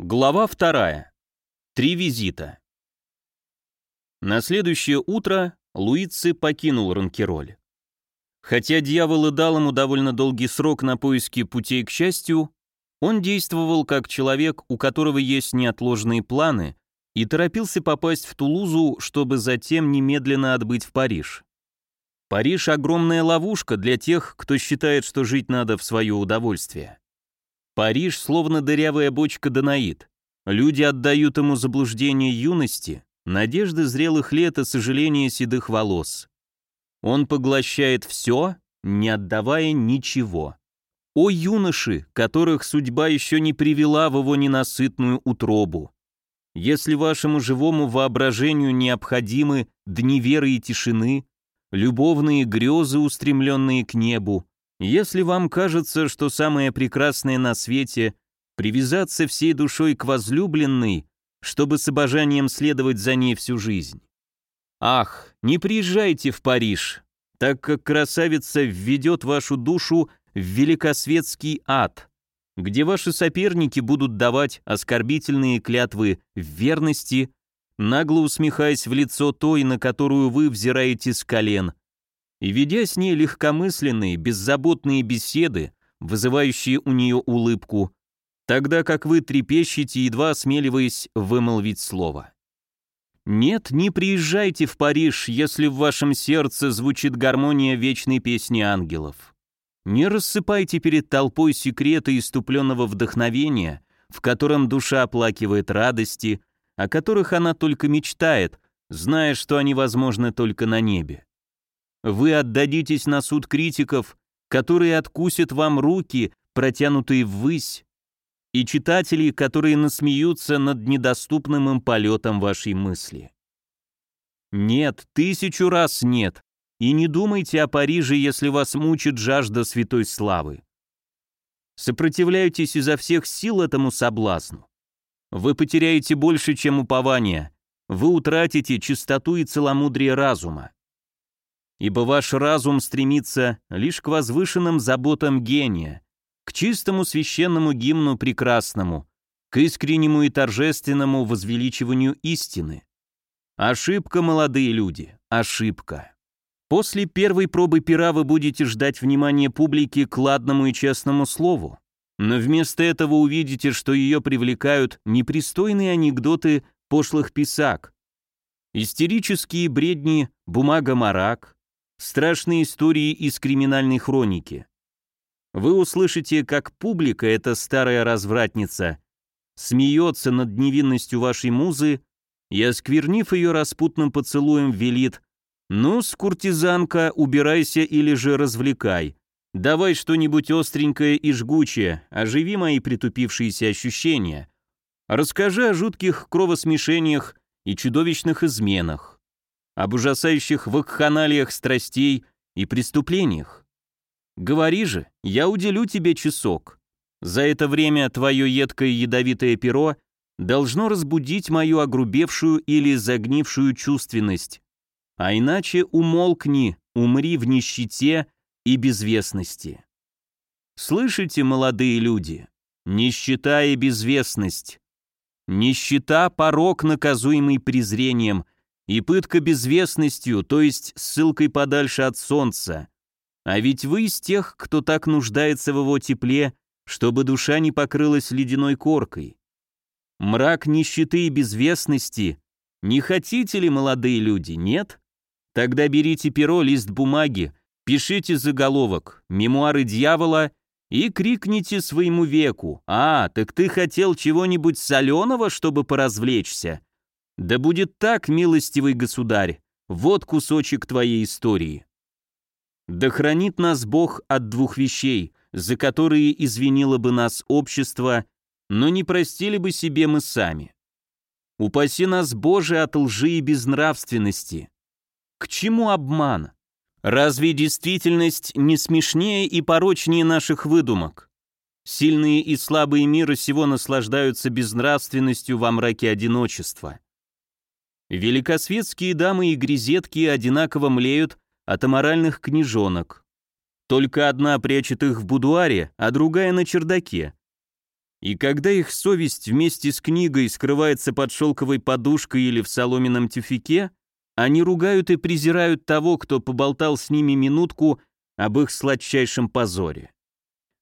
Глава вторая. Три визита. На следующее утро Луици покинул Ранкероль. Хотя дьявол и дал ему довольно долгий срок на поиски путей к счастью, он действовал как человек, у которого есть неотложные планы, и торопился попасть в Тулузу, чтобы затем немедленно отбыть в Париж. Париж — огромная ловушка для тех, кто считает, что жить надо в свое удовольствие. Париж словно дырявая бочка Данаид. Люди отдают ему заблуждение юности, надежды зрелых лет и сожаления седых волос. Он поглощает все, не отдавая ничего. О юноши, которых судьба еще не привела в его ненасытную утробу. Если вашему живому воображению необходимы дни веры и тишины, любовные грезы, устремленные к небу, если вам кажется, что самое прекрасное на свете — привязаться всей душой к возлюбленной, чтобы с обожанием следовать за ней всю жизнь. Ах, не приезжайте в Париж, так как красавица введет вашу душу в великосветский ад, где ваши соперники будут давать оскорбительные клятвы в верности, нагло усмехаясь в лицо той, на которую вы взираете с колен — и ведя с ней легкомысленные, беззаботные беседы, вызывающие у нее улыбку, тогда как вы трепещете, едва осмеливаясь вымолвить слово. Нет, не приезжайте в Париж, если в вашем сердце звучит гармония вечной песни ангелов. Не рассыпайте перед толпой секреты иступленного вдохновения, в котором душа оплакивает радости, о которых она только мечтает, зная, что они возможны только на небе. Вы отдадитесь на суд критиков, которые откусят вам руки, протянутые ввысь, и читателей, которые насмеются над недоступным им полетом вашей мысли. Нет, тысячу раз нет, и не думайте о Париже, если вас мучит жажда святой славы. Сопротивляйтесь изо всех сил этому соблазну. Вы потеряете больше, чем упование, вы утратите чистоту и целомудрие разума ибо ваш разум стремится лишь к возвышенным заботам гения, к чистому священному гимну прекрасному, к искреннему и торжественному возвеличиванию истины. Ошибка, молодые люди, ошибка. После первой пробы пера вы будете ждать внимания публики к ладному и честному слову, но вместо этого увидите, что ее привлекают непристойные анекдоты пошлых писак, истерические бредни бумага-марак, Страшные истории из криминальной хроники. Вы услышите, как публика, эта старая развратница, смеется над невинностью вашей музы и, осквернив ее распутным поцелуем, велит «Ну, скуртизанка, убирайся или же развлекай. Давай что-нибудь остренькое и жгучее, оживи мои притупившиеся ощущения. Расскажи о жутких кровосмешениях и чудовищных изменах об ужасающих вакханалиях страстей и преступлениях. Говори же, я уделю тебе часок. За это время твое едкое ядовитое перо должно разбудить мою огрубевшую или загнившую чувственность. А иначе умолкни, умри в нищете и безвестности. Слышите, молодые люди, нищета и безвестность. Нищета – порог, наказуемый презрением – и пытка безвестностью, то есть ссылкой подальше от солнца. А ведь вы из тех, кто так нуждается в его тепле, чтобы душа не покрылась ледяной коркой. Мрак нищеты и безвестности. Не хотите ли, молодые люди, нет? Тогда берите перо, лист бумаги, пишите заголовок «Мемуары дьявола» и крикните своему веку «А, так ты хотел чего-нибудь соленого, чтобы поразвлечься?» Да будет так, милостивый государь, вот кусочек твоей истории. Да хранит нас Бог от двух вещей, за которые извинило бы нас общество, но не простили бы себе мы сами. Упаси нас, Боже, от лжи и безнравственности. К чему обман? Разве действительность не смешнее и порочнее наших выдумок? Сильные и слабые мира сего наслаждаются безнравственностью во мраке одиночества. Великосветские дамы и грезетки одинаково млеют от аморальных книжонок. Только одна прячет их в будуаре, а другая на чердаке. И когда их совесть вместе с книгой скрывается под шелковой подушкой или в соломенном тюфике, они ругают и презирают того, кто поболтал с ними минутку об их сладчайшем позоре.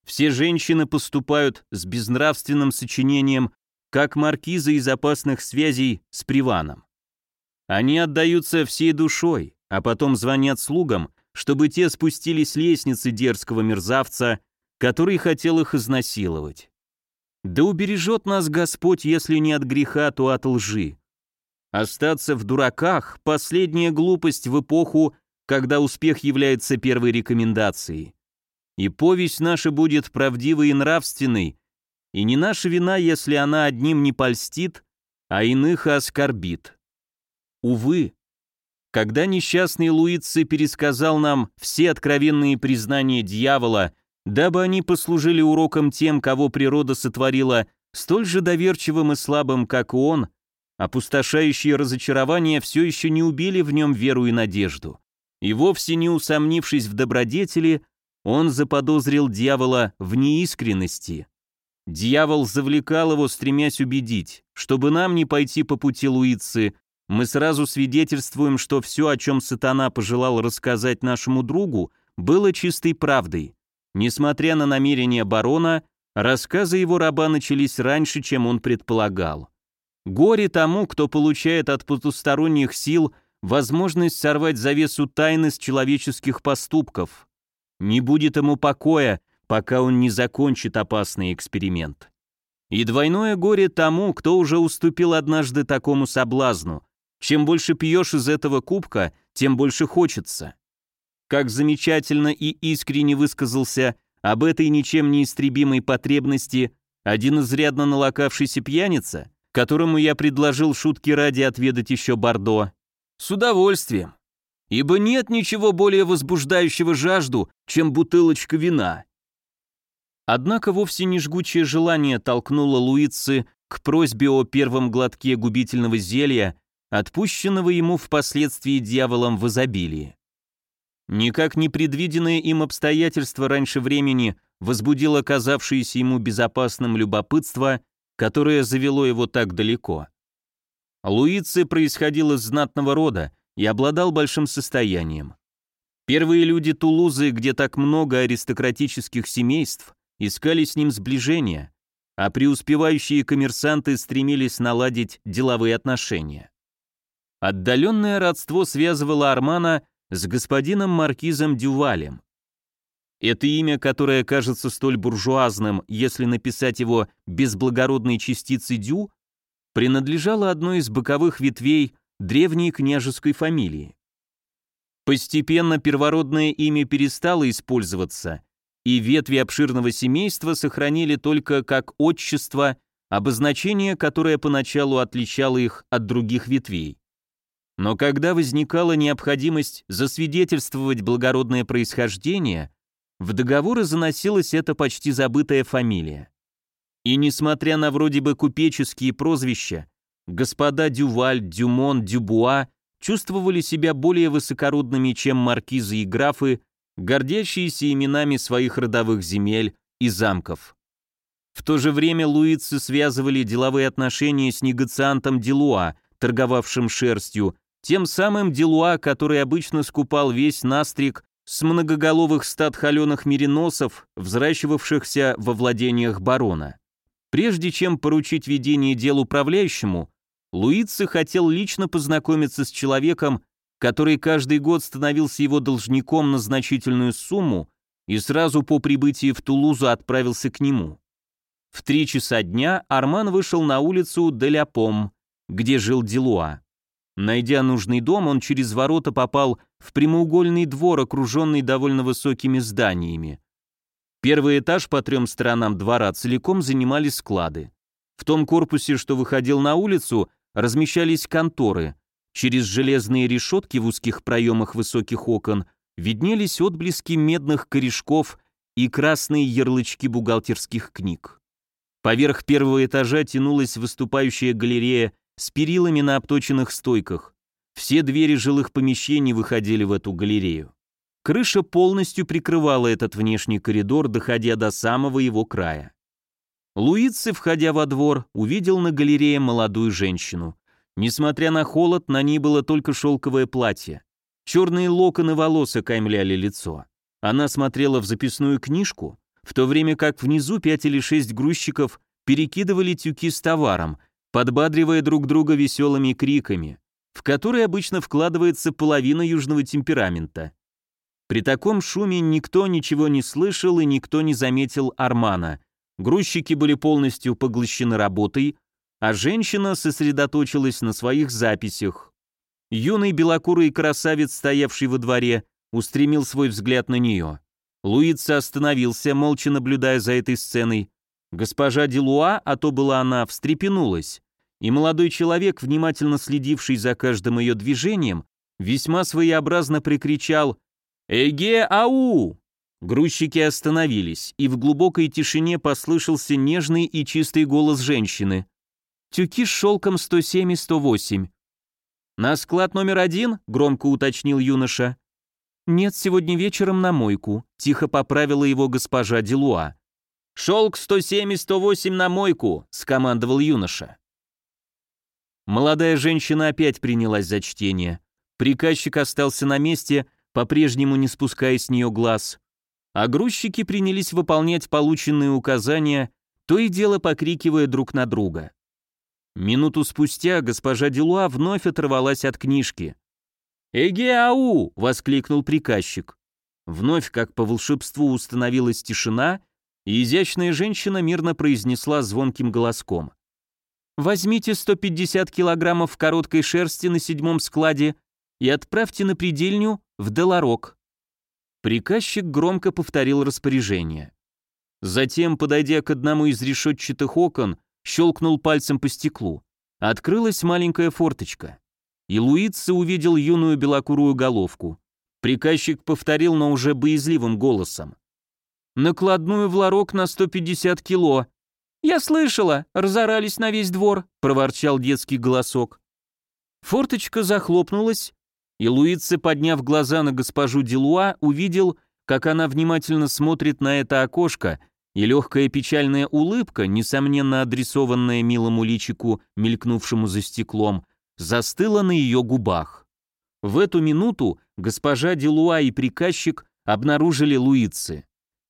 Все женщины поступают с безнравственным сочинением, как маркиза из опасных связей с Приваном. Они отдаются всей душой, а потом звонят слугам, чтобы те спустились с лестницы дерзкого мерзавца, который хотел их изнасиловать. Да убережет нас Господь, если не от греха, то от лжи. Остаться в дураках – последняя глупость в эпоху, когда успех является первой рекомендацией. И повесть наша будет правдивой и нравственной, и не наша вина, если она одним не польстит, а иных оскорбит. Увы, когда несчастный Луици пересказал нам все откровенные признания дьявола, дабы они послужили уроком тем, кого природа сотворила столь же доверчивым и слабым, как и он, опустошающие разочарования все еще не убили в нем веру и надежду. И вовсе не усомнившись в добродетели, он заподозрил дьявола в неискренности. Дьявол завлекал его, стремясь убедить, чтобы нам не пойти по пути Луицы, мы сразу свидетельствуем, что все, о чем сатана пожелал рассказать нашему другу, было чистой правдой. Несмотря на намерения барона, рассказы его раба начались раньше, чем он предполагал. Горе тому, кто получает от потусторонних сил возможность сорвать завесу тайны с человеческих поступков. Не будет ему покоя, пока он не закончит опасный эксперимент. И двойное горе тому, кто уже уступил однажды такому соблазну, чем больше пьешь из этого кубка, тем больше хочется. Как замечательно и искренне высказался об этой ничем не истребимой потребности один изрядно налокавшийся пьяница, которому я предложил шутки ради отведать еще бордо. С удовольствием. Ибо нет ничего более возбуждающего жажду, чем бутылочка вина. Однако вовсе не жгучее желание толкнуло Луицы к просьбе о первом глотке губительного зелья, отпущенного ему впоследствии дьяволом в изобилии. Никак не предвиденное им обстоятельство раньше времени возбудило казавшееся ему безопасным любопытство, которое завело его так далеко. Луице происходил из знатного рода и обладал большим состоянием. Первые люди Тулузы, где так много аристократических семейств, искали с ним сближения, а преуспевающие коммерсанты стремились наладить деловые отношения. Отдаленное родство связывало Армана с господином маркизом Дювалем. Это имя, которое кажется столь буржуазным, если написать его без благородной частицы «дю», принадлежало одной из боковых ветвей древней княжеской фамилии. Постепенно первородное имя перестало использоваться, и ветви обширного семейства сохранили только как отчество, обозначение, которое поначалу отличало их от других ветвей. Но когда возникала необходимость засвидетельствовать благородное происхождение, в договоры заносилась эта почти забытая фамилия. И несмотря на вроде бы купеческие прозвища, господа Дюваль, Дюмон, Дюбуа чувствовали себя более высокородными, чем маркизы и графы, гордящиеся именами своих родовых земель и замков. В то же время луицы связывали деловые отношения с негациантом Делуа, торговавшим шерстью, тем самым Делуа, который обычно скупал весь настриг с многоголовых стад холеных мериносов, взращивавшихся во владениях барона. Прежде чем поручить ведение дел управляющему, Луица хотел лично познакомиться с человеком, который каждый год становился его должником на значительную сумму и сразу по прибытии в Тулузу отправился к нему. В три часа дня Арман вышел на улицу Деляпом, где жил Делуа. Найдя нужный дом, он через ворота попал в прямоугольный двор, окруженный довольно высокими зданиями. Первый этаж по трем сторонам двора целиком занимали склады. В том корпусе, что выходил на улицу, размещались конторы. Через железные решетки в узких проемах высоких окон виднелись отблески медных корешков и красные ярлычки бухгалтерских книг. Поверх первого этажа тянулась выступающая галерея с перилами на обточенных стойках. Все двери жилых помещений выходили в эту галерею. Крыша полностью прикрывала этот внешний коридор, доходя до самого его края. Луици, входя во двор, увидел на галерее молодую женщину. Несмотря на холод, на ней было только шелковое платье. Черные локоны волос окаймляли лицо. Она смотрела в записную книжку, в то время как внизу пять или шесть грузчиков перекидывали тюки с товаром, подбадривая друг друга веселыми криками, в которые обычно вкладывается половина южного темперамента. При таком шуме никто ничего не слышал и никто не заметил Армана. Грузчики были полностью поглощены работой, а женщина сосредоточилась на своих записях. Юный белокурый красавец, стоявший во дворе, устремил свой взгляд на нее. Луица остановился, молча наблюдая за этой сценой. Госпожа Делуа, а то была она, встрепенулась, и молодой человек, внимательно следивший за каждым ее движением, весьма своеобразно прикричал «Эге, ау!». Грузчики остановились, и в глубокой тишине послышался нежный и чистый голос женщины. «Тюки с шелком 107 и 108». «На склад номер один?» — громко уточнил юноша. «Нет, сегодня вечером на мойку», — тихо поправила его госпожа Делуа. «Шелк 107 и 108 на мойку», — скомандовал юноша. Молодая женщина опять принялась за чтение. Приказчик остался на месте, по-прежнему не спуская с нее глаз. А грузчики принялись выполнять полученные указания, то и дело покрикивая друг на друга. Минуту спустя госпожа Делуа вновь оторвалась от книжки. «Эге-ау!» — воскликнул приказчик. Вновь, как по волшебству, установилась тишина, и изящная женщина мирно произнесла звонким голоском. «Возьмите 150 килограммов короткой шерсти на седьмом складе и отправьте на предельню в Деларок». Приказчик громко повторил распоряжение. Затем, подойдя к одному из решетчатых окон, щелкнул пальцем по стеклу. Открылась маленькая форточка и Луица увидел юную белокурую головку. Приказчик повторил, но уже боязливым голосом. «Накладную в ларок на 150 кило». «Я слышала, разорались на весь двор», — проворчал детский голосок. Форточка захлопнулась, и Луица, подняв глаза на госпожу Делуа, увидел, как она внимательно смотрит на это окошко, и легкая печальная улыбка, несомненно адресованная милому личику, мелькнувшему за стеклом, застыла на ее губах. В эту минуту госпожа Делуа и приказчик обнаружили Луицы.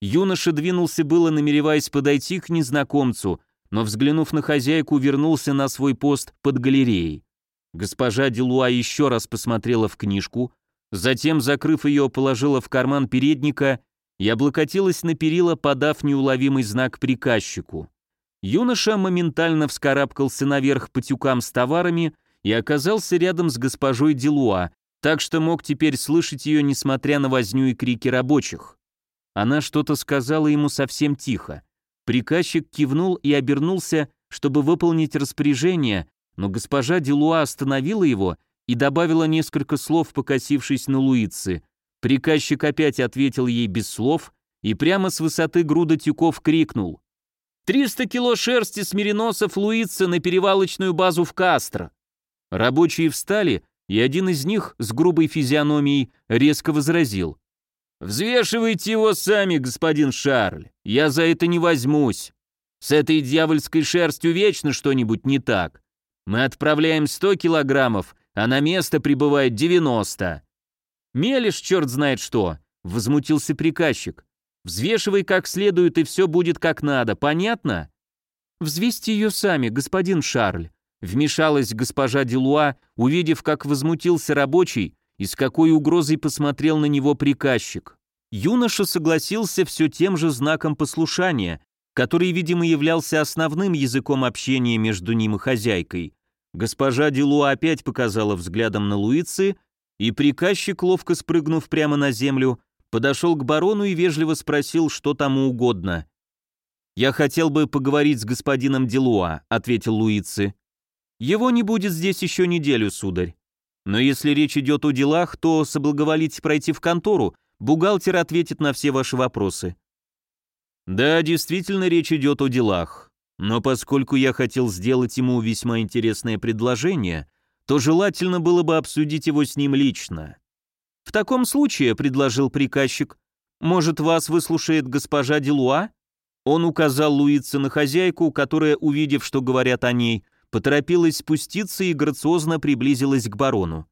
Юноша двинулся было, намереваясь подойти к незнакомцу, но, взглянув на хозяйку, вернулся на свой пост под галереей. Госпожа Делуа еще раз посмотрела в книжку, затем, закрыв ее, положила в карман передника и облокотилась на перила, подав неуловимый знак приказчику. Юноша моментально вскарабкался наверх по тюкам с товарами и оказался рядом с госпожой Делуа, так что мог теперь слышать ее, несмотря на возню и крики рабочих. Она что-то сказала ему совсем тихо. Приказчик кивнул и обернулся, чтобы выполнить распоряжение, но госпожа Делуа остановила его и добавила несколько слов, покосившись на Луицы. Приказчик опять ответил ей без слов и прямо с высоты груда тюков крикнул. «Триста кило шерсти с мериносов Луицы на перевалочную базу в Кастро!» Рабочие встали, и один из них с грубой физиономией резко возразил. «Взвешивайте его сами, господин Шарль, я за это не возьмусь. С этой дьявольской шерстью вечно что-нибудь не так. Мы отправляем 100 килограммов, а на место прибывает 90. Мелешь черт знает что, возмутился приказчик. Взвешивай как следует, и все будет как надо, понятно? Взвесьте ее сами, господин Шарль, Вмешалась госпожа Делуа, увидев, как возмутился рабочий и с какой угрозой посмотрел на него приказчик. Юноша согласился все тем же знаком послушания, который, видимо, являлся основным языком общения между ним и хозяйкой. Госпожа Делуа опять показала взглядом на Луицы, и приказчик, ловко спрыгнув прямо на землю, подошел к барону и вежливо спросил, что тому угодно. «Я хотел бы поговорить с господином Делуа», — ответил Луицы. Его не будет здесь еще неделю, сударь. Но если речь идет о делах, то соблаговолите пройти в контору, бухгалтер ответит на все ваши вопросы. Да, действительно речь идет о делах. Но поскольку я хотел сделать ему весьма интересное предложение, то желательно было бы обсудить его с ним лично. В таком случае, предложил приказчик, может, вас выслушает госпожа Делуа? Он указал Луице на хозяйку, которая, увидев, что говорят о ней, поторопилась спуститься и грациозно приблизилась к барону.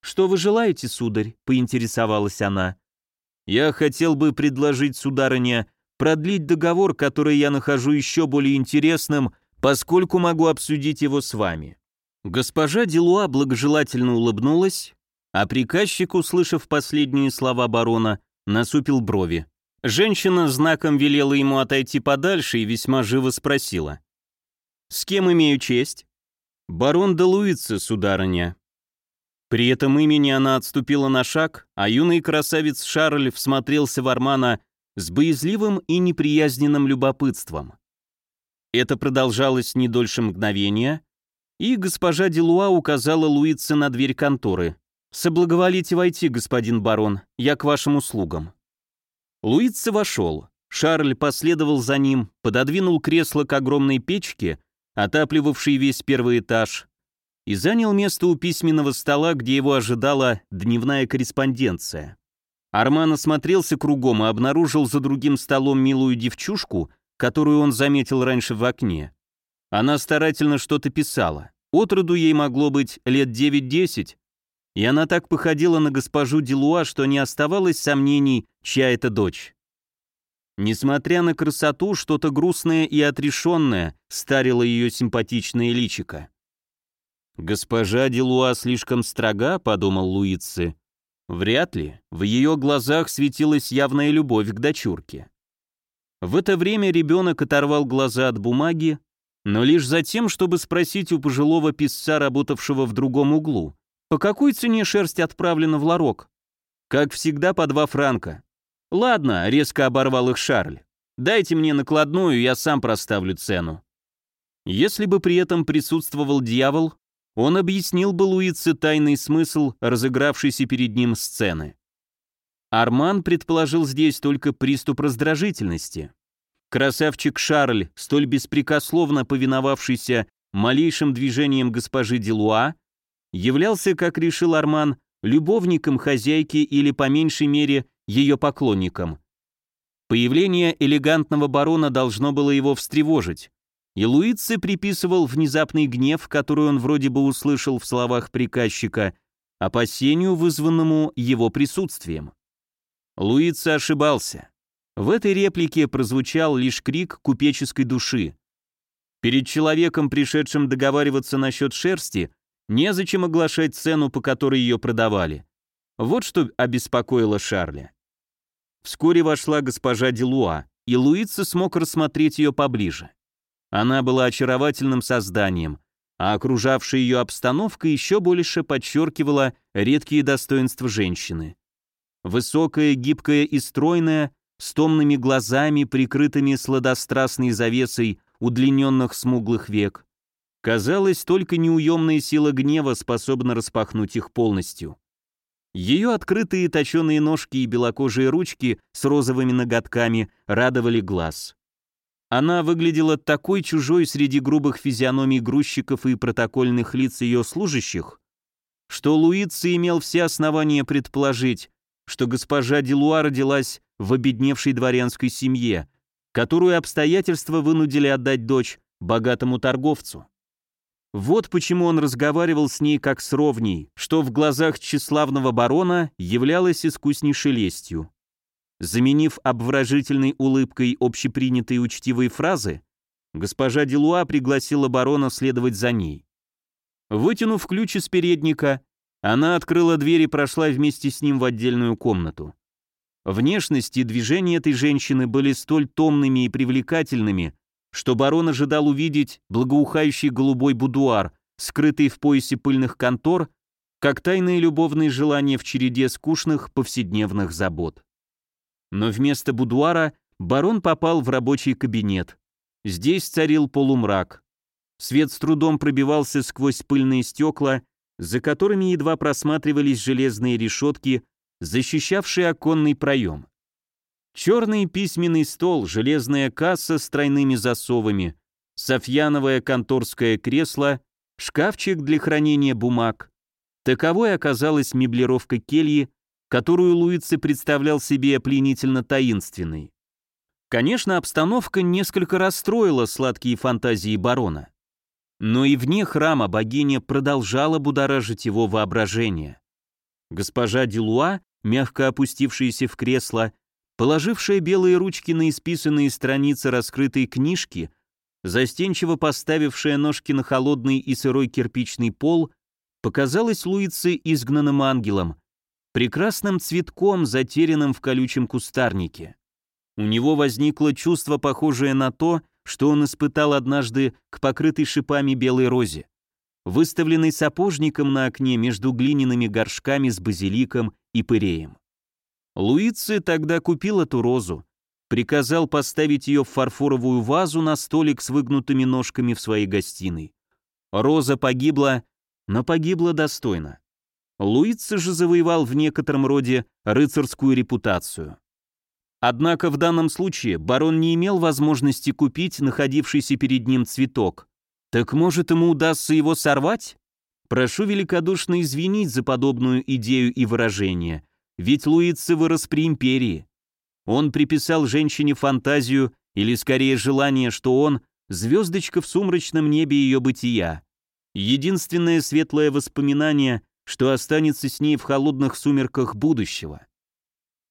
«Что вы желаете, сударь?» — поинтересовалась она. «Я хотел бы предложить, сударыня, продлить договор, который я нахожу еще более интересным, поскольку могу обсудить его с вами». Госпожа Делуа благожелательно улыбнулась, а приказчик, услышав последние слова барона, насупил брови. Женщина знаком велела ему отойти подальше и весьма живо спросила. «С кем имею честь?» «Барон де Луице, сударыня». При этом имени она отступила на шаг, а юный красавец Шарль всмотрелся в Армана с боязливым и неприязненным любопытством. Это продолжалось не дольше мгновения, и госпожа Делуа указала Луице на дверь конторы. «Соблаговолите войти, господин барон, я к вашим услугам». Луица вошел. Шарль последовал за ним, пододвинул кресло к огромной печке, отапливавшей весь первый этаж, и занял место у письменного стола, где его ожидала дневная корреспонденция. Арман осмотрелся кругом и обнаружил за другим столом милую девчушку, которую он заметил раньше в окне. Она старательно что-то писала. Отроду ей могло быть лет 9-10, и она так походила на госпожу Делуа, что не оставалось сомнений, чья это дочь. Несмотря на красоту, что-то грустное и отрешенное старило ее симпатичное личико. «Госпожа Делуа слишком строга», — подумал Луицы. Вряд ли. В ее глазах светилась явная любовь к дочурке. В это время ребенок оторвал глаза от бумаги, но лишь за тем, чтобы спросить у пожилого писца, работавшего в другом углу, по какой цене шерсть отправлена в ларок? Как всегда, по два франка. Ладно, резко оборвал их Шарль. Дайте мне накладную, я сам проставлю цену. Если бы при этом присутствовал дьявол, он объяснил бы Луице тайный смысл разыгравшейся перед ним сцены. Арман предположил здесь только приступ раздражительности. Красавчик Шарль, столь беспрекословно повиновавшийся малейшим движением госпожи Делуа, являлся, как решил Арман, любовником хозяйки или, по меньшей мере, ее поклонником. Появление элегантного барона должно было его встревожить, и Луице приписывал внезапный гнев, который он вроде бы услышал в словах приказчика, опасению, вызванному его присутствием. Луице ошибался. В этой реплике прозвучал лишь крик купеческой души. Перед человеком, пришедшим договариваться насчет шерсти, незачем оглашать цену, по которой ее продавали. Вот что обеспокоило Шарля. Вскоре вошла госпожа Делуа, и Луица смог рассмотреть ее поближе. Она была очаровательным созданием, а окружавшая ее обстановка еще больше подчеркивала редкие достоинства женщины. Высокая, гибкая и стройная, с томными глазами, прикрытыми сладострастной завесой удлиненных смуглых век. Казалось, только неуемная сила гнева способна распахнуть их полностью. Ее открытые точеные ножки и белокожие ручки с розовыми ноготками радовали глаз. Она выглядела такой чужой среди грубых физиономий грузчиков и протокольных лиц ее служащих, что Луица имел все основания предположить, что госпожа Делуа родилась в обедневшей дворянской семье, которую обстоятельства вынудили отдать дочь богатому торговцу. Вот почему он разговаривал с ней как с ровней, что в глазах тщеславного барона являлось искуснейшей лестью. Заменив обворожительной улыбкой общепринятые учтивые фразы, госпожа Делуа пригласила барона следовать за ней. Вытянув ключ из передника, она открыла дверь и прошла вместе с ним в отдельную комнату. Внешность и движения этой женщины были столь томными и привлекательными, что барон ожидал увидеть благоухающий голубой будуар, скрытый в поясе пыльных контор, как тайные любовные желания в череде скучных повседневных забот. Но вместо будуара барон попал в рабочий кабинет. Здесь царил полумрак. Свет с трудом пробивался сквозь пыльные стекла, за которыми едва просматривались железные решетки, защищавшие оконный проем. Черный письменный стол, железная касса с тройными засовами, софьяновое конторское кресло, шкафчик для хранения бумаг. Таковой оказалась меблировка кельи, которую Луице представлял себе пленительно таинственной. Конечно, обстановка несколько расстроила сладкие фантазии барона. Но и вне храма богиня продолжала будоражить его воображение. Госпожа Дилуа, мягко опустившаяся в кресло, положившая белые ручки на исписанные страницы раскрытой книжки, застенчиво поставившая ножки на холодный и сырой кирпичный пол, показалась Луице изгнанным ангелом, прекрасным цветком, затерянным в колючем кустарнике. У него возникло чувство, похожее на то, что он испытал однажды к покрытой шипами белой розе, выставленной сапожником на окне между глиняными горшками с базиликом и пыреем. Луици тогда купил эту розу, приказал поставить ее в фарфоровую вазу на столик с выгнутыми ножками в своей гостиной. Роза погибла но погибла достойно. Луица же завоевал в некотором роде рыцарскую репутацию. Однако в данном случае барон не имел возможности купить находившийся перед ним цветок. Так может ему удастся его сорвать? Прошу великодушно извинить за подобную идею и выражение, ведь Луица вырос при империи. Он приписал женщине фантазию, или скорее желание, что он — звездочка в сумрачном небе ее бытия. Единственное светлое воспоминание, что останется с ней в холодных сумерках будущего.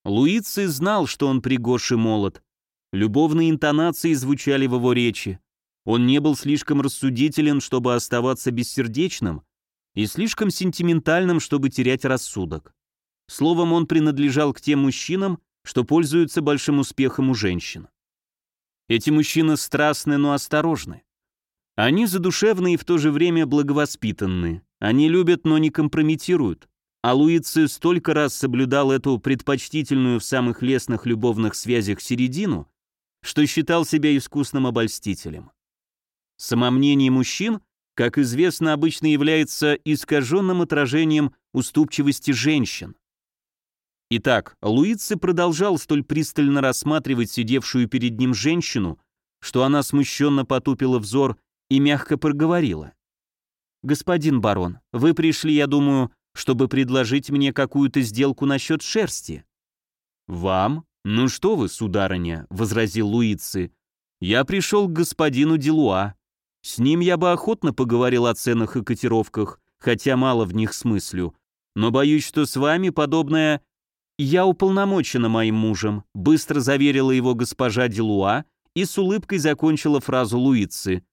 Луиций знал, что он при Гоше молод. Любовные интонации звучали в его речи. Он не был слишком рассудителен, чтобы оставаться бессердечным, и слишком сентиментальным, чтобы терять рассудок. Словом, он принадлежал к тем мужчинам, что пользуются большим успехом у женщин. Эти мужчины страстны, но осторожны. Они задушевны и в то же время благовоспитанны. Они любят, но не компрометируют. А Луици столько раз соблюдал эту предпочтительную в самых лестных любовных связях середину, что считал себя искусным обольстителем. Самомнение мужчин, как известно, обычно является искаженным отражением уступчивости женщин. Итак, Луици продолжал столь пристально рассматривать сидевшую перед ним женщину, что она смущенно потупила взор и мягко проговорила. «Господин барон, вы пришли, я думаю, чтобы предложить мне какую-то сделку насчет шерсти». «Вам? Ну что вы, сударыня», — возразил Луици. «Я пришел к господину Делуа. С ним я бы охотно поговорил о ценах и котировках, хотя мало в них смыслю. Но боюсь, что с вами подобное...» «Я уполномочена моим мужем», — быстро заверила его госпожа Делуа и с улыбкой закончила фразу Луицы.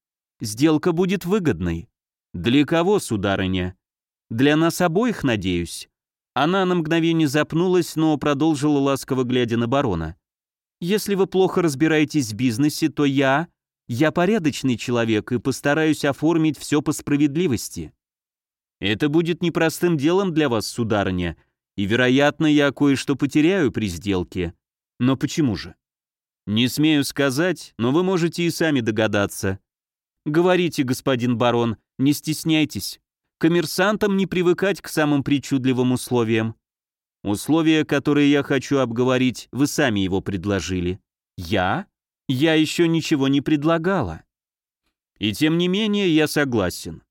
Сделка будет выгодной. Для кого, сударыня? Для нас обоих, надеюсь. Она на мгновение запнулась, но продолжила ласково глядя на барона. Если вы плохо разбираетесь в бизнесе, то я... Я порядочный человек и постараюсь оформить все по справедливости. Это будет непростым делом для вас, сударыня, и, вероятно, я кое-что потеряю при сделке. Но почему же? Не смею сказать, но вы можете и сами догадаться. Говорите, господин барон, не стесняйтесь. Коммерсантам не привыкать к самым причудливым условиям. Условия, которые я хочу обговорить, вы сами его предложили. Я? Я еще ничего не предлагала. И тем не менее я согласен.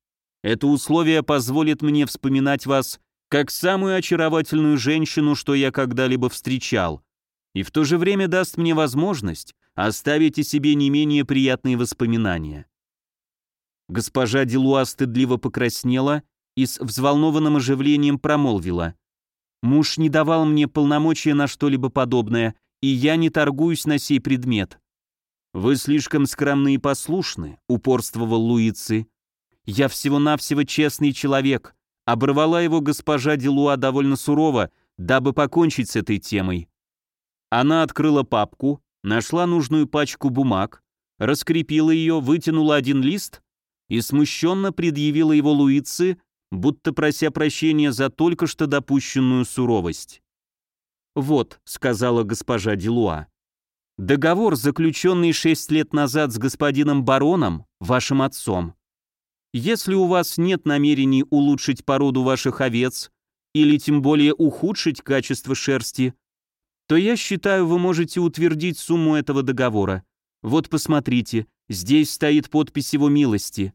Это условие позволит мне вспоминать вас как самую очаровательную женщину, что я когда-либо встречал, и в то же время даст мне возможность оставить о себе не менее приятные воспоминания. Госпожа Делуа стыдливо покраснела и с взволнованным оживлением промолвила. «Муж не давал мне полномочия на что-либо подобное, и я не торгуюсь на сей предмет». «Вы слишком скромны и послушны», — упорствовал Луицы. «Я всего-навсего честный человек», — оборвала его госпожа Делуа довольно сурово, дабы покончить с этой темой. Она открыла папку, нашла нужную пачку бумаг, раскрепила ее, вытянула один лист и смущенно предъявила его Луицы, будто прося прощения за только что допущенную суровость. «Вот», — сказала госпожа Делуа, — «договор, заключенный шесть лет назад с господином бароном, вашим отцом. Если у вас нет намерений улучшить породу ваших овец или тем более ухудшить качество шерсти, то я считаю, вы можете утвердить сумму этого договора. Вот посмотрите, здесь стоит подпись его милости.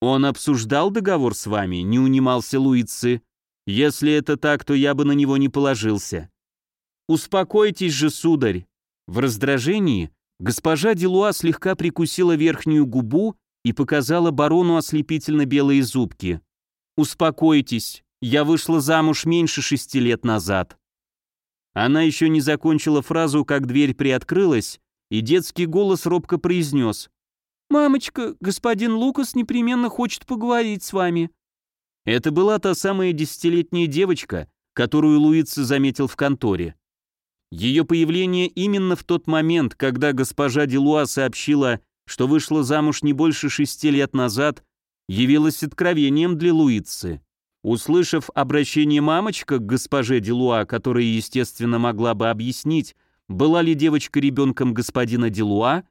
«Он обсуждал договор с вами?» — не унимался Луицы. «Если это так, то я бы на него не положился». «Успокойтесь же, сударь. В раздражении госпожа Делуа слегка прикусила верхнюю губу и показала барону ослепительно белые зубки. «Успокойтесь, я вышла замуж меньше шести лет назад». Она еще не закончила фразу, как дверь приоткрылась, и детский голос робко произнес. «Мамочка, господин Лукас непременно хочет поговорить с вами». Это была та самая десятилетняя девочка, которую Луица заметил в конторе. Ее появление именно в тот момент, когда госпожа Делуа сообщила, что вышла замуж не больше шести лет назад, явилось откровением для Луицы. Услышав обращение мамочка к госпоже Делуа, которая, естественно, могла бы объяснить, была ли девочка ребенком господина Делуа,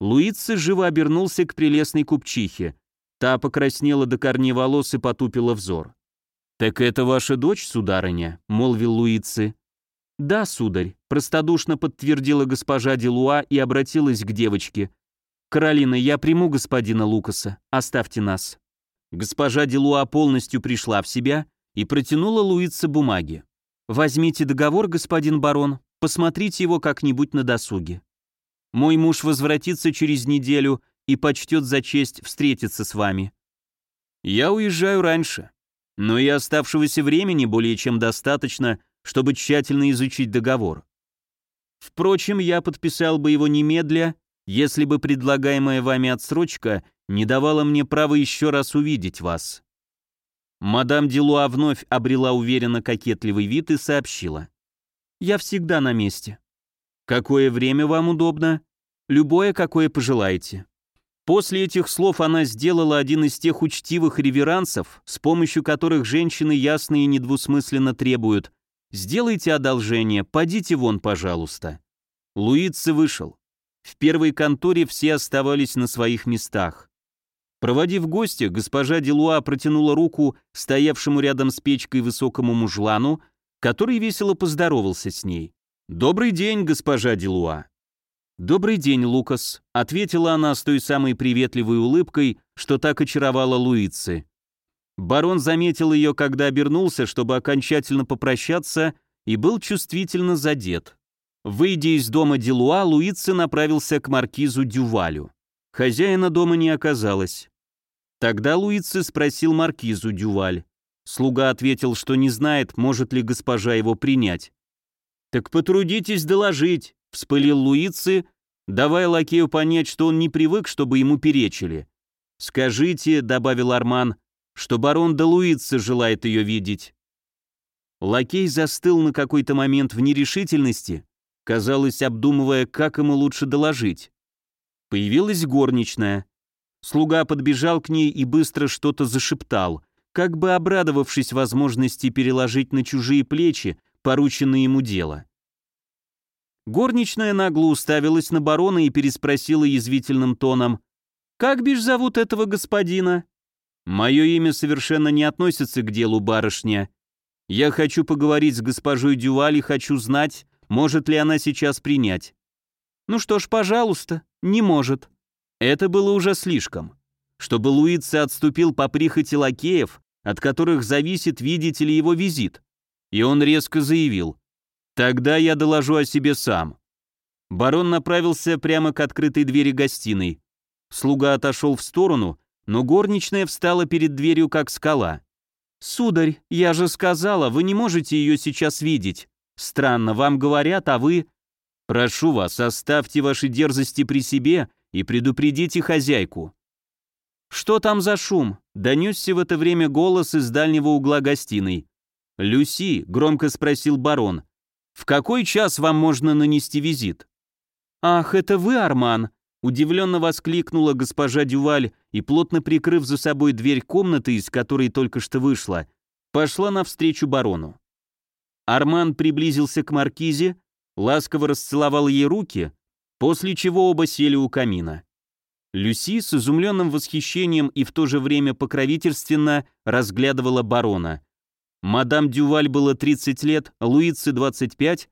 Луица живо обернулся к прелестной купчихе. Та покраснела до корней волос и потупила взор. «Так это ваша дочь, сударыня?» — молвил Луицы. «Да, сударь», — простодушно подтвердила госпожа Делуа и обратилась к девочке. «Каролина, я приму господина Лукаса. Оставьте нас». Госпожа Делуа полностью пришла в себя и протянула Луице бумаги. «Возьмите договор, господин барон, посмотрите его как-нибудь на досуге. Мой муж возвратится через неделю и почтет за честь встретиться с вами. Я уезжаю раньше, но и оставшегося времени более чем достаточно, чтобы тщательно изучить договор. Впрочем, я подписал бы его немедля, если бы предлагаемая вами отсрочка не давала мне права еще раз увидеть вас». Мадам Делуа вновь обрела уверенно кокетливый вид и сообщила. «Я всегда на месте. Какое время вам удобно? Любое, какое пожелаете». После этих слов она сделала один из тех учтивых реверансов, с помощью которых женщины ясно и недвусмысленно требуют «Сделайте одолжение, подите вон, пожалуйста». Луица вышел. В первой конторе все оставались на своих местах. Проводив гостя, госпожа Делуа протянула руку стоявшему рядом с печкой высокому мужлану, который весело поздоровался с ней. «Добрый день, госпожа Делуа». «Добрый день, Лукас», — ответила она с той самой приветливой улыбкой, что так очаровала Луицы. Барон заметил ее, когда обернулся, чтобы окончательно попрощаться, и был чувствительно задет. Выйдя из дома Делуа, Луица направился к маркизу Дювалю. Хозяина дома не оказалось. Тогда Луица спросил маркизу Дюваль. Слуга ответил, что не знает, может ли госпожа его принять. «Так потрудитесь доложить», — вспылил Луицы, давая лакею понять, что он не привык, чтобы ему перечили. «Скажите», — добавил Арман, — «что барон де Луицы желает ее видеть». Лакей застыл на какой-то момент в нерешительности, казалось, обдумывая, как ему лучше доложить. Появилась горничная. Слуга подбежал к ней и быстро что-то зашептал, как бы обрадовавшись возможности переложить на чужие плечи порученное ему дело. Горничная нагло уставилась на барона и переспросила язвительным тоном, «Как бишь зовут этого господина?» «Мое имя совершенно не относится к делу барышня. Я хочу поговорить с госпожой Дюваль и хочу знать, может ли она сейчас принять? Ну что ж, пожалуйста, не может. Это было уже слишком. Чтобы Луица отступил по прихоти лакеев, от которых зависит, видите ли его визит. И он резко заявил, «Тогда я доложу о себе сам». Барон направился прямо к открытой двери гостиной. Слуга отошел в сторону, но горничная встала перед дверью как скала. «Сударь, я же сказала, вы не можете ее сейчас видеть. Странно, вам говорят, а вы... Прошу вас, оставьте ваши дерзости при себе и предупредите хозяйку. Что там за шум? Донесся в это время голос из дальнего угла гостиной. «Люси», — громко спросил барон, — «в какой час вам можно нанести визит?» «Ах, это вы, Арман!» — удивленно воскликнула госпожа Дюваль и, плотно прикрыв за собой дверь комнаты, из которой только что вышла, пошла навстречу барону. Арман приблизился к маркизе, ласково расцеловал ей руки, после чего оба сели у камина. Люси с изумленным восхищением и в то же время покровительственно разглядывала барона. Мадам Дюваль было 30 лет, Луице 25,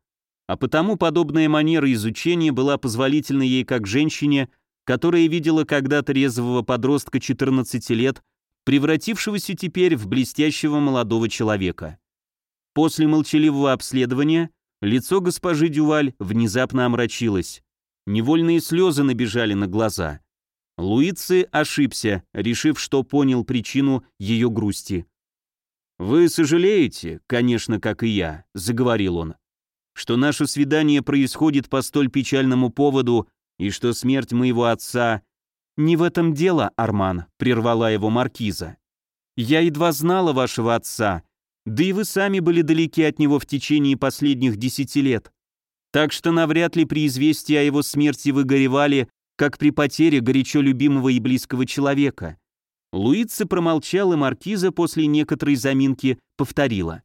а потому подобная манера изучения была позволительна ей как женщине, которая видела когда-то резвого подростка 14 лет, превратившегося теперь в блестящего молодого человека. После молчаливого обследования Лицо госпожи Дюваль внезапно омрачилось. Невольные слезы набежали на глаза. Луици ошибся, решив, что понял причину ее грусти. «Вы сожалеете, конечно, как и я», — заговорил он, «что наше свидание происходит по столь печальному поводу и что смерть моего отца...» «Не в этом дело, Арман», — прервала его маркиза. «Я едва знала вашего отца, да и вы сами были далеки от него в течение последних десяти лет. Так что навряд ли при известии о его смерти вы горевали, как при потере горячо любимого и близкого человека. Луица промолчал, и маркиза после некоторой заминки повторила.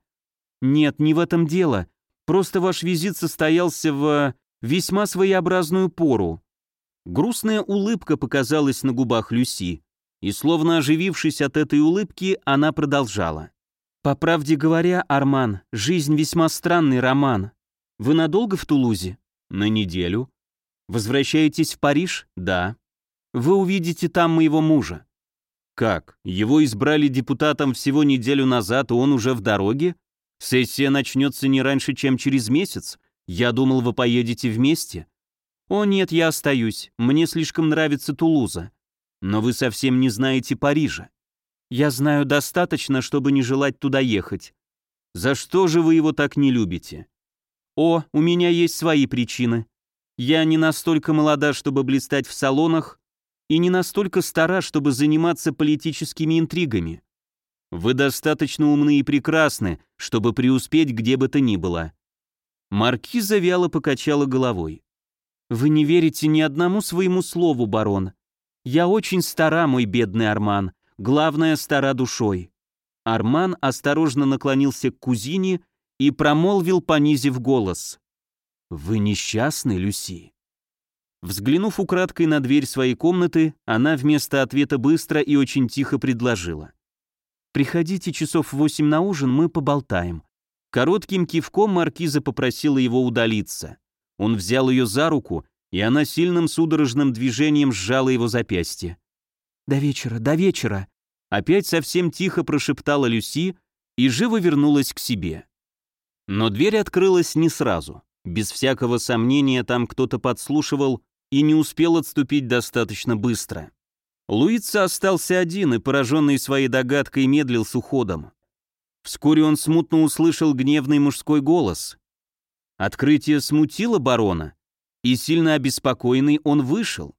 «Нет, не в этом дело. Просто ваш визит состоялся в весьма своеобразную пору». Грустная улыбка показалась на губах Люси, и, словно оживившись от этой улыбки, она продолжала. «По правде говоря, Арман, жизнь весьма странный роман. Вы надолго в Тулузе?» «На неделю». «Возвращаетесь в Париж?» «Да». «Вы увидите там моего мужа». «Как? Его избрали депутатом всего неделю назад, и он уже в дороге? Сессия начнется не раньше, чем через месяц. Я думал, вы поедете вместе». «О нет, я остаюсь. Мне слишком нравится Тулуза. Но вы совсем не знаете Парижа. Я знаю достаточно, чтобы не желать туда ехать. За что же вы его так не любите? О, у меня есть свои причины. Я не настолько молода, чтобы блистать в салонах, и не настолько стара, чтобы заниматься политическими интригами. Вы достаточно умны и прекрасны, чтобы преуспеть где бы то ни было. Маркиза вяло покачала головой. Вы не верите ни одному своему слову, барон. Я очень стара, мой бедный Арман, главное, стара душой». Арман осторожно наклонился к кузине и промолвил, понизив голос. «Вы несчастны, Люси?» Взглянув украдкой на дверь своей комнаты, она вместо ответа быстро и очень тихо предложила. «Приходите часов в восемь на ужин, мы поболтаем». Коротким кивком маркиза попросила его удалиться. Он взял ее за руку, и она сильным судорожным движением сжала его запястье. «До вечера, до вечера!» Опять совсем тихо прошептала Люси и живо вернулась к себе. Но дверь открылась не сразу. Без всякого сомнения там кто-то подслушивал и не успел отступить достаточно быстро. Луица остался один и, пораженный своей догадкой, медлил с уходом. Вскоре он смутно услышал гневный мужской голос. Открытие смутило барона, и сильно обеспокоенный он вышел.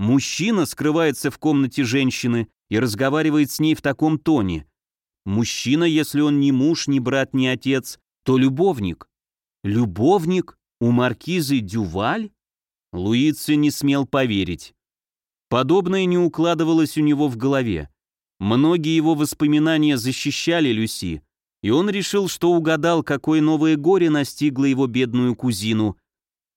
Мужчина скрывается в комнате женщины и разговаривает с ней в таком тоне. Мужчина, если он не муж, не брат, не отец, то любовник. Любовник у маркизы Дюваль? Луици не смел поверить. Подобное не укладывалось у него в голове. Многие его воспоминания защищали Люси, и он решил, что угадал, какое новое горе настигло его бедную кузину,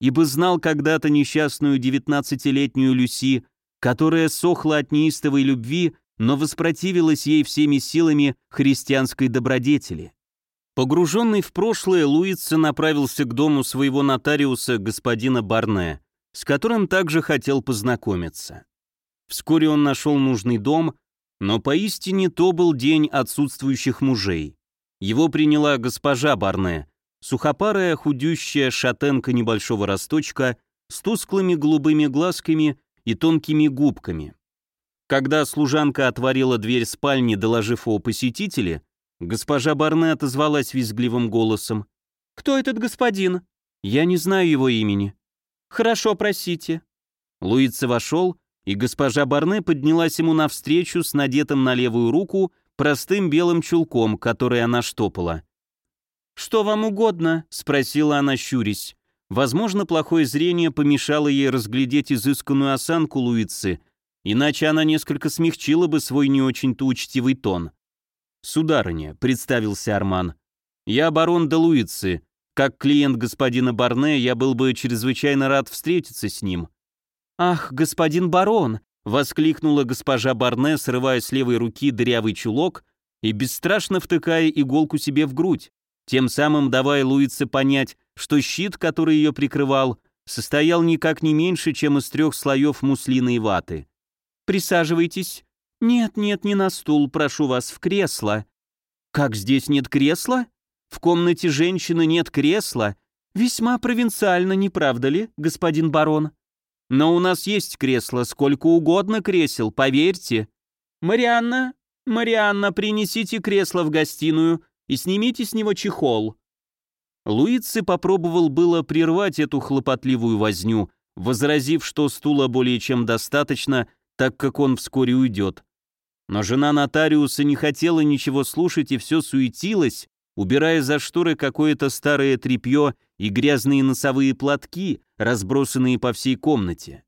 ибо знал когда-то несчастную девятнадцатилетнюю Люси, которая сохла от неистовой любви, но воспротивилась ей всеми силами христианской добродетели. Погруженный в прошлое, Луица направился к дому своего нотариуса, господина Барне, с которым также хотел познакомиться. Вскоре он нашел нужный дом, но поистине то был день отсутствующих мужей. Его приняла госпожа Барне, Сухопарая, худющая шатенка небольшого росточка с тусклыми голубыми глазками и тонкими губками. Когда служанка отворила дверь спальни, доложив о посетителе, госпожа Барне отозвалась визгливым голосом. «Кто этот господин?» «Я не знаю его имени». «Хорошо, просите». Луица вошел, и госпожа Барне поднялась ему навстречу с надетым на левую руку простым белым чулком, который она штопала. «Что вам угодно?» — спросила она, щурясь. Возможно, плохое зрение помешало ей разглядеть изысканную осанку Луицы, иначе она несколько смягчила бы свой не очень-то учтивый тон. «Сударыня», — представился Арман, — «я барон де Луицы. Как клиент господина Барне, я был бы чрезвычайно рад встретиться с ним». «Ах, господин барон!» — воскликнула госпожа Барне, срывая с левой руки дырявый чулок и бесстрашно втыкая иголку себе в грудь тем самым давая Луице понять, что щит, который ее прикрывал, состоял никак не меньше, чем из трех слоев муслина и ваты. «Присаживайтесь». «Нет, нет, не на стул, прошу вас, в кресло». «Как здесь нет кресла?» В комнате женщины нет кресла. Весьма провинциально, не правда ли, господин барон? Но у нас есть кресло, сколько угодно кресел, поверьте. Марианна, Марианна, принесите кресло в гостиную и снимите с него чехол. Луици попробовал было прервать эту хлопотливую возню, возразив, что стула более чем достаточно, так как он вскоре уйдет. Но жена нотариуса не хотела ничего слушать и все суетилась, убирая за шторы какое-то старое тряпье и грязные носовые платки, разбросанные по всей комнате.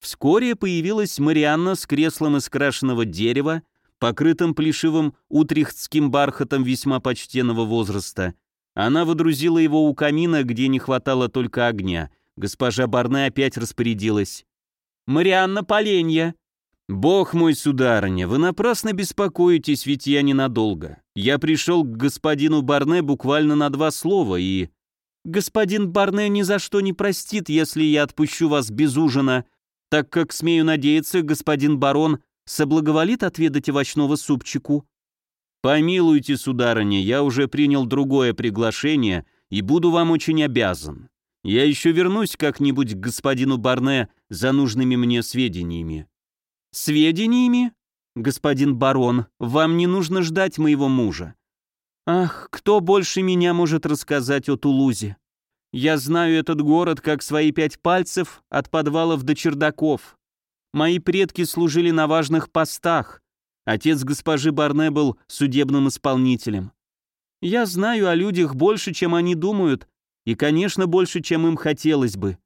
Вскоре появилась Марианна с креслом из крашеного дерева, покрытым плешивым утрихтским бархатом весьма почтенного возраста. Она водрузила его у камина, где не хватало только огня. Госпожа Барне опять распорядилась. «Марианна Поленья!» «Бог мой, сударыня, вы напрасно беспокоитесь, ведь я ненадолго. Я пришел к господину Барне буквально на два слова и...» «Господин Барне ни за что не простит, если я отпущу вас без ужина, так как, смею надеяться, господин барон соблаговолит отведать овощного супчику». «Помилуйте, сударыня, я уже принял другое приглашение и буду вам очень обязан. Я еще вернусь как-нибудь к господину Барне за нужными мне сведениями». «Сведениями? Господин барон, вам не нужно ждать моего мужа. Ах, кто больше меня может рассказать о Тулузе? Я знаю этот город как свои пять пальцев от подвалов до чердаков. Мои предки служили на важных постах. Отец госпожи Барне был судебным исполнителем. Я знаю о людях больше, чем они думают, и, конечно, больше, чем им хотелось бы.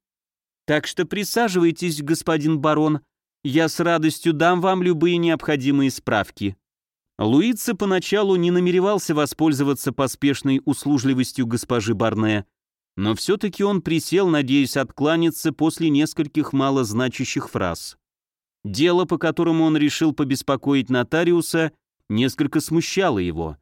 Так что присаживайтесь, господин барон, я с радостью дам вам любые необходимые справки». Луица поначалу не намеревался воспользоваться поспешной услужливостью госпожи Барне, но все-таки он присел, надеясь откланяться после нескольких малозначащих фраз. Дело, по которому он решил побеспокоить нотариуса, несколько смущало его.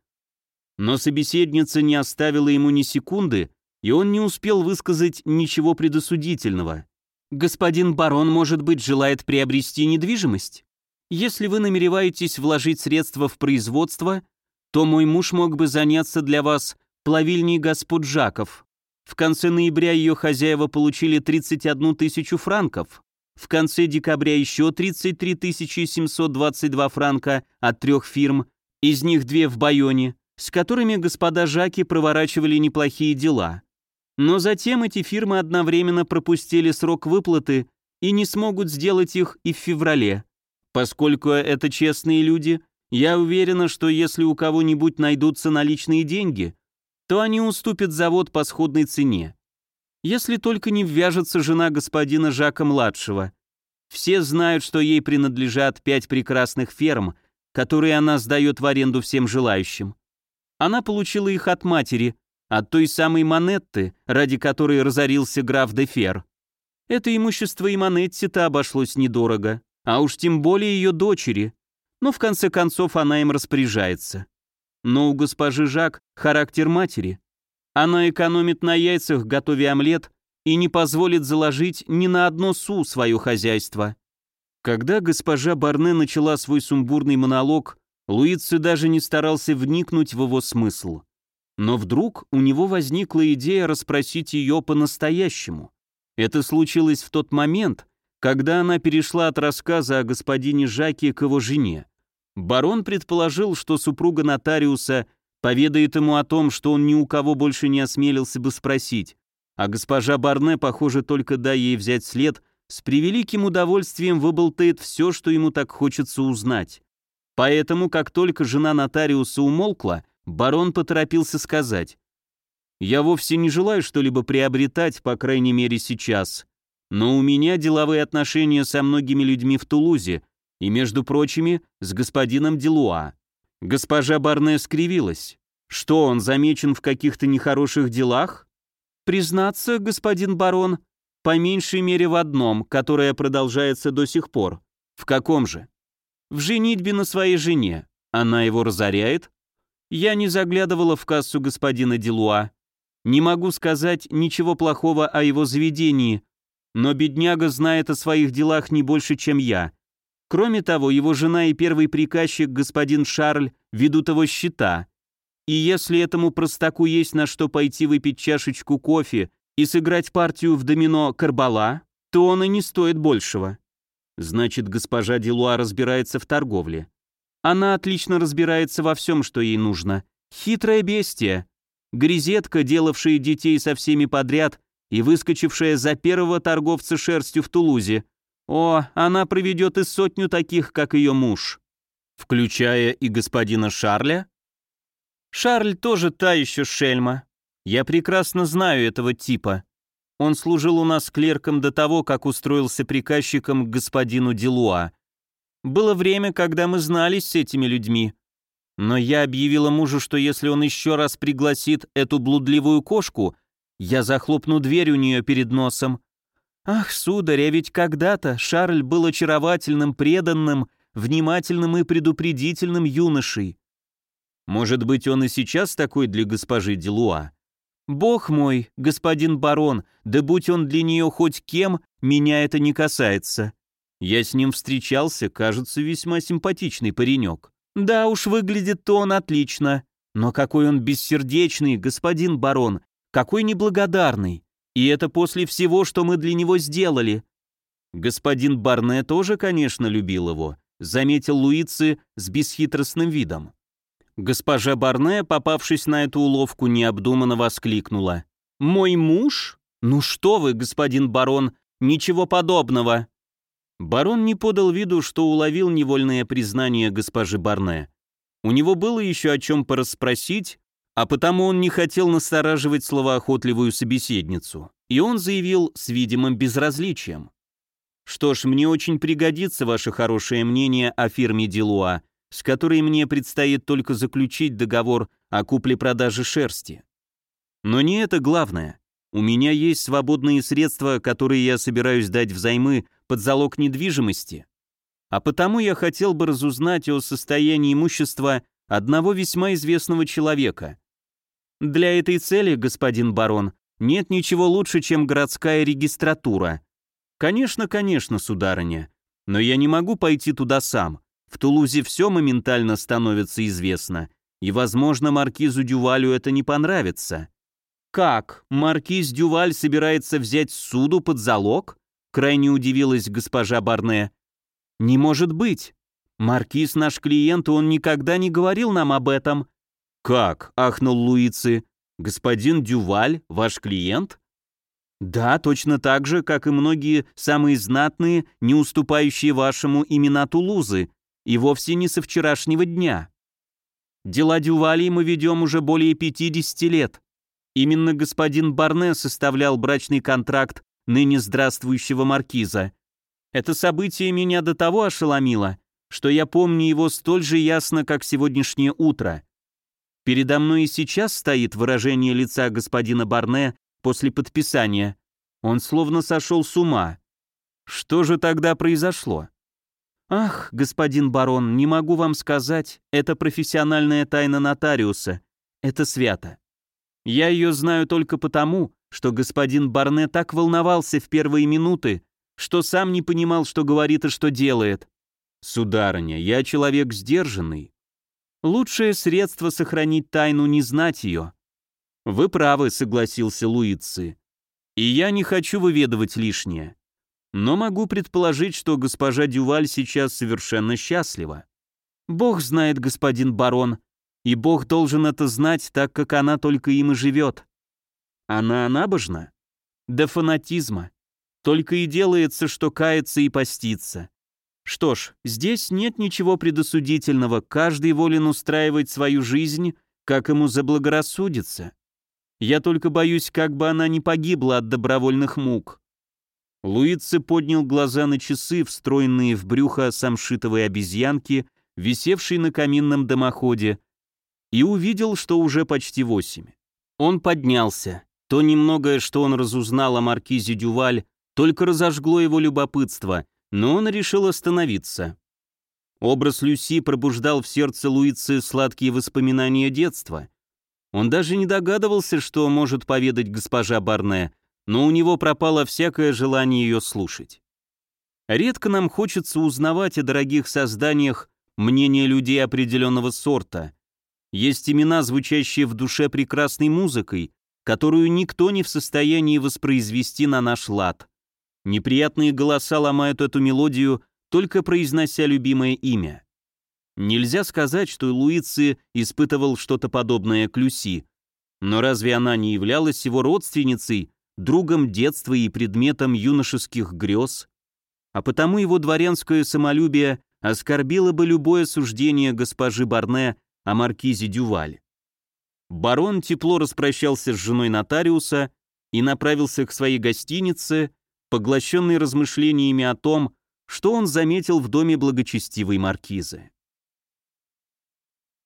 Но собеседница не оставила ему ни секунды, и он не успел высказать ничего предосудительного. Господин барон, может быть, желает приобрести недвижимость? Если вы намереваетесь вложить средства в производство, то мой муж мог бы заняться для вас плавильней господ Жаков. В конце ноября ее хозяева получили 31 тысячу франков. В конце декабря еще 33 722 франка от трех фирм, из них две в Байоне, с которыми господа Жаки проворачивали неплохие дела. Но затем эти фирмы одновременно пропустили срок выплаты и не смогут сделать их и в феврале. Поскольку это честные люди, я уверена, что если у кого-нибудь найдутся наличные деньги, то они уступят завод по сходной цене. Если только не ввяжется жена господина Жака-младшего. Все знают, что ей принадлежат пять прекрасных ферм, которые она сдает в аренду всем желающим. Она получила их от матери, от той самой Монетты, ради которой разорился граф де Фер. Это имущество и Монетте-то обошлось недорого, а уж тем более ее дочери, но в конце концов она им распоряжается. Но у госпожи Жак характер матери. Она экономит на яйцах, готовя омлет, и не позволит заложить ни на одно су свое хозяйство. Когда госпожа Барне начала свой сумбурный монолог, Луици даже не старался вникнуть в его смысл. Но вдруг у него возникла идея расспросить ее по-настоящему. Это случилось в тот момент, когда она перешла от рассказа о господине Жаке к его жене. Барон предположил, что супруга нотариуса поведает ему о том, что он ни у кого больше не осмелился бы спросить, а госпожа Барне, похоже, только дай ей взять след, с превеликим удовольствием выболтает все, что ему так хочется узнать. Поэтому, как только жена нотариуса умолкла, Барон поторопился сказать. «Я вовсе не желаю что-либо приобретать, по крайней мере сейчас. Но у меня деловые отношения со многими людьми в Тулузе, и, между прочими, с господином Делуа». Госпожа Барне скривилась. «Что, он замечен в каких-то нехороших делах?» «Признаться, господин барон, по меньшей мере в одном, которое продолжается до сих пор. В каком же?» «В женитьбе на своей жене. Она его разоряет?» Я не заглядывала в кассу господина Делуа. Не могу сказать ничего плохого о его заведении, но бедняга знает о своих делах не больше, чем я. Кроме того, его жена и первый приказчик, господин Шарль, ведут его счета. И если этому простаку есть на что пойти выпить чашечку кофе и сыграть партию в домино «Карбала», то он и не стоит большего. Значит, госпожа Делуа разбирается в торговле. Она отлично разбирается во всем, что ей нужно. Хитрая бестия. Грезетка, делавшая детей со всеми подряд и выскочившая за первого торговца шерстью в Тулузе. О, она проведет и сотню таких, как ее муж. Включая и господина Шарля? Шарль тоже та еще шельма. Я прекрасно знаю этого типа. Он служил у нас клерком до того, как устроился приказчиком к господину Делуа. Было время, когда мы знались с этими людьми. Но я объявила мужу, что если он еще раз пригласит эту блудливую кошку, я захлопну дверь у нее перед носом. Ах, сударь, а ведь когда-то Шарль был очаровательным, преданным, внимательным и предупредительным юношей. Может быть, он и сейчас такой для госпожи Делуа? «Бог мой, господин барон, да будь он для нее хоть кем, меня это не касается. Я с ним встречался, кажется, весьма симпатичный паренек. Да уж, выглядит-то он отлично. Но какой он бессердечный, господин барон, какой неблагодарный. И это после всего, что мы для него сделали. Господин Барне тоже, конечно, любил его, заметил Луицы с бесхитростным видом. Госпожа Барне, попавшись на эту уловку, необдуманно воскликнула. «Мой муж? Ну что вы, господин барон, ничего подобного!» Барон не подал виду, что уловил невольное признание госпожи Барне. У него было еще о чем порасспросить, а потому он не хотел настораживать словоохотливую собеседницу, и он заявил с видимым безразличием. «Что ж, мне очень пригодится ваше хорошее мнение о фирме Делуа с которой мне предстоит только заключить договор о купле-продаже шерсти. Но не это главное. У меня есть свободные средства, которые я собираюсь дать взаймы под залог недвижимости. А потому я хотел бы разузнать о состоянии имущества одного весьма известного человека. Для этой цели, господин барон, нет ничего лучше, чем городская регистратура. Конечно, конечно, сударыня, но я не могу пойти туда сам. В Тулузе все моментально становится известно, и, возможно, маркизу Дювалю это не понравится. «Как? Маркиз Дюваль собирается взять суду под залог?» крайне удивилась госпожа Барне. «Не может быть. Маркиз наш клиент, он никогда не говорил нам об этом». «Как?» — ахнул Луицы. «Господин Дюваль, ваш клиент?» «Да, точно так же, как и многие самые знатные, не уступающие вашему имена Тулузы, и вовсе не со вчерашнего дня. Дела Дювали мы ведем уже более 50 лет. Именно господин Барне составлял брачный контракт ныне здравствующего маркиза. Это событие меня до того ошеломило, что я помню его столь же ясно, как сегодняшнее утро. Передо мной и сейчас стоит выражение лица господина Барне после подписания. Он словно сошел с ума. Что же тогда произошло? «Ах, господин барон, не могу вам сказать, это профессиональная тайна нотариуса. Это свято. Я ее знаю только потому, что господин Барне так волновался в первые минуты, что сам не понимал, что говорит и что делает. Сударыня, я человек сдержанный. Лучшее средство сохранить тайну не знать ее. Вы правы, согласился Луици. И я не хочу выведывать лишнее но могу предположить, что госпожа Дюваль сейчас совершенно счастлива. Бог знает, господин барон, и Бог должен это знать, так как она только им и живет. Она набожна? До фанатизма. Только и делается, что кается и постится. Что ж, здесь нет ничего предосудительного, каждый волен устраивать свою жизнь, как ему заблагорассудится. Я только боюсь, как бы она не погибла от добровольных мук. Луице поднял глаза на часы, встроенные в брюхо самшитовой обезьянки, висевшей на каминном дымоходе, и увидел, что уже почти восемь. Он поднялся. То немногое, что он разузнал о маркизе Дюваль, только разожгло его любопытство, но он решил остановиться. Образ Люси пробуждал в сердце Луицы сладкие воспоминания детства. Он даже не догадывался, что может поведать госпожа Барне, но у него пропало всякое желание ее слушать. Редко нам хочется узнавать о дорогих созданиях мнение людей определенного сорта. Есть имена, звучащие в душе прекрасной музыкой, которую никто не в состоянии воспроизвести на наш лад. Неприятные голоса ломают эту мелодию, только произнося любимое имя. Нельзя сказать, что Луици испытывал что-то подобное к Люси, но разве она не являлась его родственницей, другом детства и предметом юношеских грез? А потому его дворянское самолюбие оскорбило бы любое суждение госпожи Барне о маркизе Дюваль. Барон тепло распрощался с женой нотариуса и направился к своей гостинице, поглощенный размышлениями о том, что он заметил в доме благочестивой маркизы.